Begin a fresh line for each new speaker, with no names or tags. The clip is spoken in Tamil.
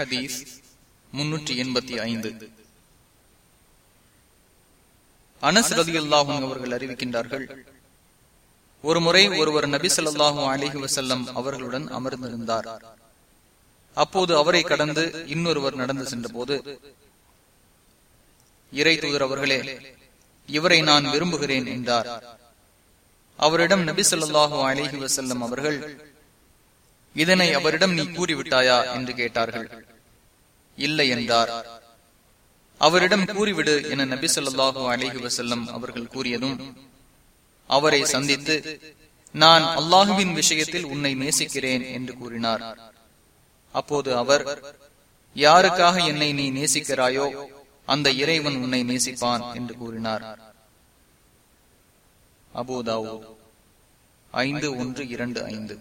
ஹதீஸ் முன்னூற்றி எண்பத்தி ஐந்து. அனஸ் ரதி அல்லாஹும் அவர்கள் அறிவிக்கின்றார்கள் ஒருமுறை ஒருவர் நபி சொல்லாஹும் அலிஹி வசல்லம் அவர்களுடன் அமர்ந்திருந்தார். அப்போது அவரை கடந்து இன்னொருவர் நடந்து சென்ற போது இறை தூதர் அவர்களே இவரை நான் விரும்புகிறேன் என்றார். அவரிடம் நபி ஸல்லல்லாஹு அலிஹி வசல்லம் அவர்கள் இதனை அவரிடம் நீ கூறிவிட்டாயா? என்று கேட்டார்கள். இல்லை என்றார் அவரிடம் கூறிவிடு என நபி சொல்லாஹு அலைஹி வசல்லம் அவர்கள் கூறியதும் அவரை சந்தித்து நான் அல்லாஹுவின் விஷயத்தில் உன்னை நேசிக்கிறேன் என்று கூறினார். அப்போது அவர் யாருக்காக என்னை நீ நேசிக்கிறாயோ அந்த இறைவன் உன்னை நேசிப்பான் என்று கூறினார். அபோதாவோ ஐந்து ஒன்று இரண்டு ஐந்து.